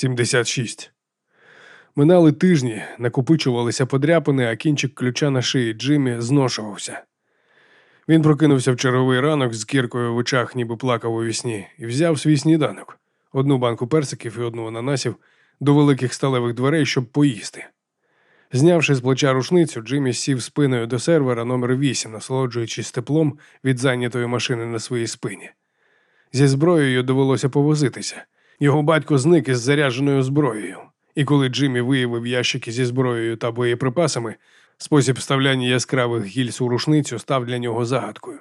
76. Минали тижні, накопичувалися подряпини, а кінчик ключа на шиї Джиммі зношувався. Він прокинувся в черговий ранок з кіркою в очах, ніби плакав у вісні, і взяв свій сніданок одну банку персиків і одну ананасів до великих сталевих дверей, щоб поїсти. Знявши з плеча рушницю, Джиммі сів спиною до сервера номер 8 насолоджуючись теплом від зайнятої машини на своїй спині. Зі зброєю довелося повозитися. Його батько зник із зарядженою зброєю, і коли Джиммі виявив ящики зі зброєю та боєприпасами, спосіб вставляння яскравих гільз у рушницю став для нього загадкою.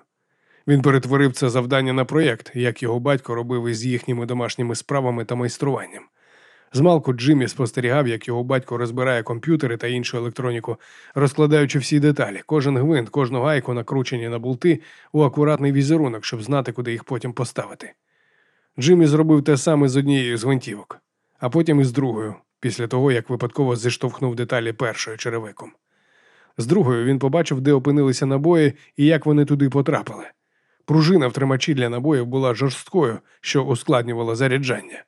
Він перетворив це завдання на проєкт, як його батько робив із їхніми домашніми справами та майструванням. Змалку Джиммі спостерігав, як його батько розбирає комп'ютери та іншу електроніку, розкладаючи всі деталі, кожен гвинт, кожну гайку накручені на болти у акуратний візерунок, щоб знати, куди їх потім поставити. Джиммі зробив те саме з однією з гвинтівок, а потім із другою, після того, як випадково зіштовхнув деталі першою черевиком. З другою він побачив, де опинилися набої і як вони туди потрапили. Пружина в тримачі для набоїв була жорсткою, що ускладнювала заряджання.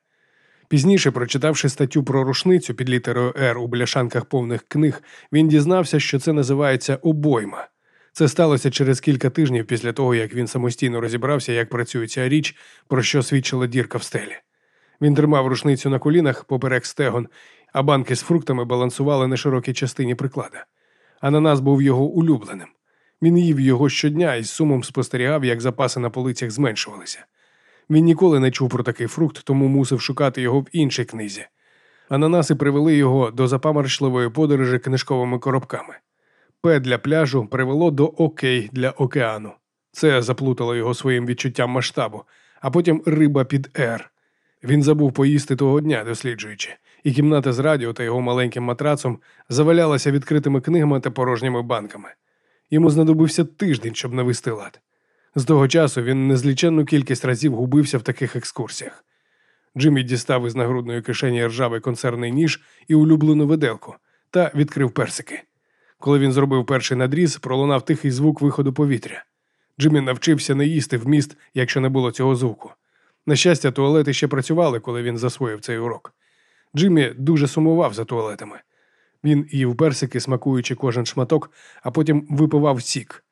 Пізніше, прочитавши статтю про рушницю під літерою Р у бляшанках повних книг, він дізнався, що це називається обойма. Це сталося через кілька тижнів після того, як він самостійно розібрався, як працює ця річ, про що свідчила дірка в стелі. Він тримав рушницю на колінах поперек стегон, а банки з фруктами балансували на широкій частині приклада. Ананас був його улюбленим. Він їв його щодня і з сумом спостерігав, як запаси на полицях зменшувалися. Він ніколи не чув про такий фрукт, тому мусив шукати його в іншій книзі. Ананаси привели його до запаморочливої подорожі книжковими коробками. П для пляжу привело до Окей для океану. Це заплутало його своїм відчуттям масштабу, а потім риба під Р. Він забув поїсти того дня, досліджуючи, і кімната з радіо та його маленьким матрацом завалялася відкритими книгами та порожніми банками. Йому знадобився тиждень, щоб навести лад. З того часу він незліченну кількість разів губився в таких екскурсіях. Джиммі дістав із нагрудної кишені ржавий консервний ніж і улюблену виделку та відкрив персики. Коли він зробив перший надріз, пролунав тихий звук виходу повітря. Джиммі навчився не їсти в міст, якщо не було цього звуку. На щастя, туалети ще працювали, коли він засвоїв цей урок. Джиммі дуже сумував за туалетами. Він їв персики, смакуючи кожен шматок, а потім випивав сік.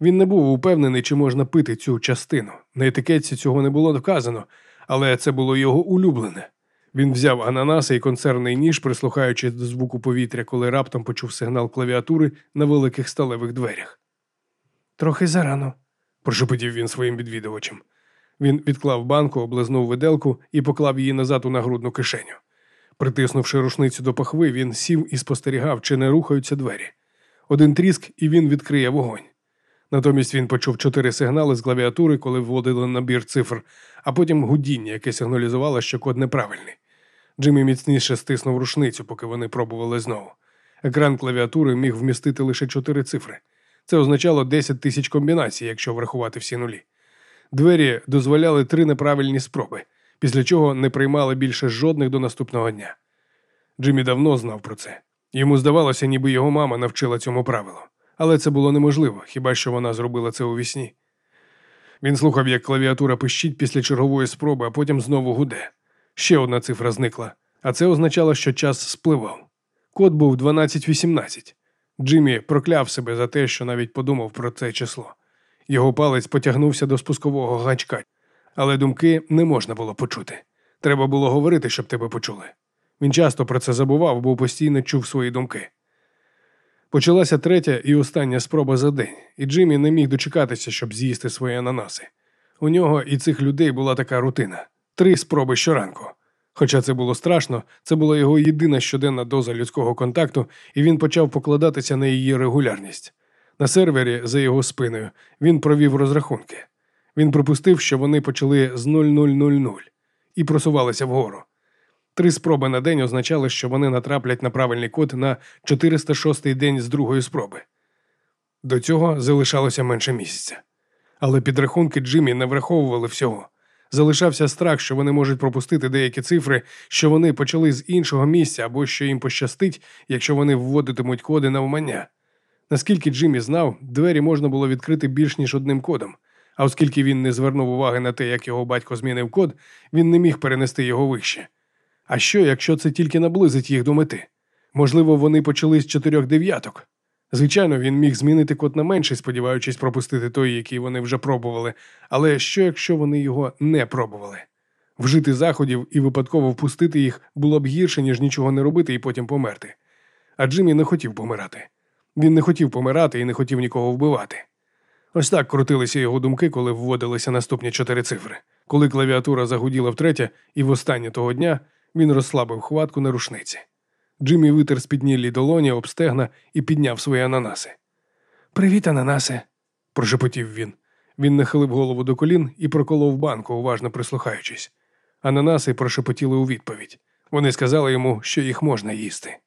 Він не був упевнений, чи можна пити цю частину. На етикетці цього не було вказано, але це було його улюблене. Він взяв ананаси і консервний ніж, прислухаючись до звуку повітря, коли раптом почув сигнал клавіатури на великих сталевих дверях. Трохи зарано, прошепотів він своїм відвідувачем. Він відклав банку, облизнув виделку і поклав її назад у нагрудну кишеню. Притиснувши рушницю до пахви, він сів і спостерігав, чи не рухаються двері. Один тріск, і він відкриє вогонь. Натомість він почув чотири сигнали з клавіатури, коли вводили набір цифр, а потім гудіння, яке сигналізувало, що код неправильний. Джиммі міцніше стиснув рушницю, поки вони пробували знову. Екран клавіатури міг вмістити лише чотири цифри. Це означало 10 тисяч комбінацій, якщо врахувати всі нулі. Двері дозволяли три неправильні спроби, після чого не приймали більше жодних до наступного дня. Джиммі давно знав про це. Йому здавалося, ніби його мама навчила цьому правилу але це було неможливо, хіба що вона зробила це у вісні. Він слухав, як клавіатура пищить після чергової спроби, а потім знову гуде. Ще одна цифра зникла, а це означало, що час спливав. Код був 12.18. Джиммі прокляв себе за те, що навіть подумав про це число. Його палець потягнувся до спускового гачка, але думки не можна було почути. Треба було говорити, щоб тебе почули. Він часто про це забував, бо постійно чув свої думки. Почалася третя і остання спроба за день, і Джиммі не міг дочекатися, щоб з'їсти свої ананаси. У нього і цих людей була така рутина три спроби щоранку. Хоча це було страшно, це була його єдина щоденна доза людського контакту, і він почав покладатися на її регулярність. На сервері за його спиною він провів розрахунки. Він припустив, що вони почали з 0000 і просувалися вгору. Три спроби на день означали, що вони натраплять на правильний код на 406-й день з другої спроби. До цього залишалося менше місяця. Але підрахунки Джиммі не враховували всього. Залишався страх, що вони можуть пропустити деякі цифри, що вони почали з іншого місця або що їм пощастить, якщо вони вводитимуть коди на вмання. Наскільки Джиммі знав, двері можна було відкрити більш ніж одним кодом, а оскільки він не звернув уваги на те, як його батько змінив код, він не міг перенести його вище А що, якщо це тільки наблизить їх до мети? Можливо, вони почали з чотирьох дев'яток. Звичайно, він міг змінити код на менший, сподіваючись пропустити той, який вони вже пробували. Але що, якщо вони його не пробували? Вжити заходів і випадково впустити їх було б гірше, ніж нічого не робити і потім померти. А Джиммі не хотів помирати. Він не хотів помирати і не хотів нікого вбивати. Ось так крутилися його думки, коли вводилися наступні чотири цифри. Коли клавіатура загуділа втретє, і востаннє того дня він розслабив хватку на рушниці. Джиммі витер спіднілі долоні об стегна і підняв свої ананаси. Привіт, ананаси, прошепотів він. Він нахилив голову до колін і проколов банку, уважно прислухаючись. Ананаси прошепотіли у відповідь. Вони сказали йому, що їх можна їсти.